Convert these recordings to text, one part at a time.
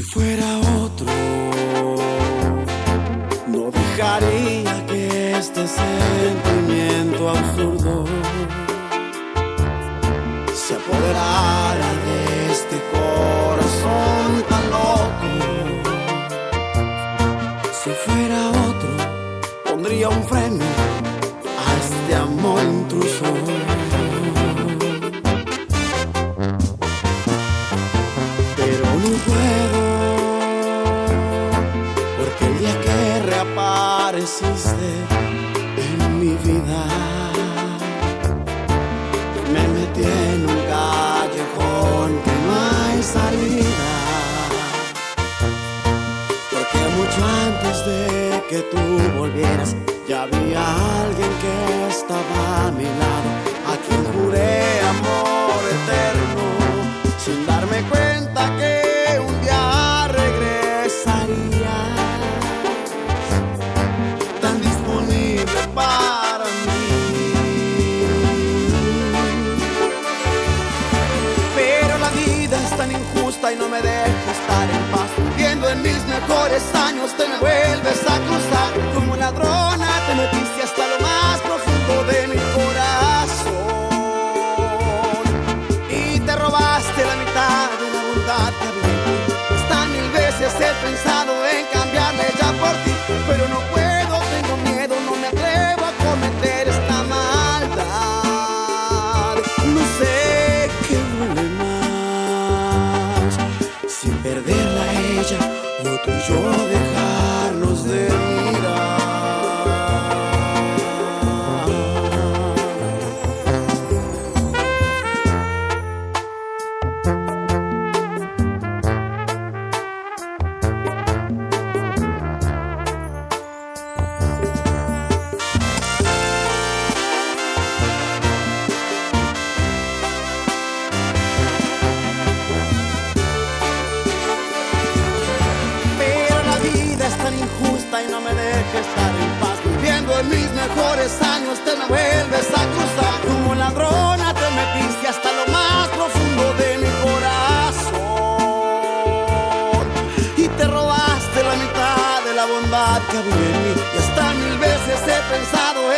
otro, no dejaría que este sentimiento absurdo se apoderara de este corazón tan loco. Si fuera otro, pondría un freno en mi vida, me metí en un callejón que no hay salida. Porque mucho antes de que tú volvieras, ya había alguien que estaba a mi lado, y no me deja estar en paz. Viendo en mis mejores años te me vuelves a cruzar. Como ladrona te metiste hasta lo más profundo de mi corazón. Y te robaste la mitad de una bondad que había mil veces he pensado en cambiarme ella y no me deja estar en paz. Viviendo en mis mejores años te me vuelves a cruzar. Como ladrona te metiste hasta lo más profundo de mi corazón. Y te robaste la mitad de la bondad que había en mí. Y hasta mil veces he pensado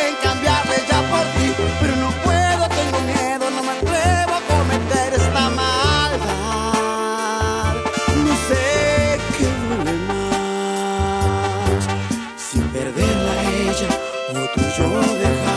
dejar.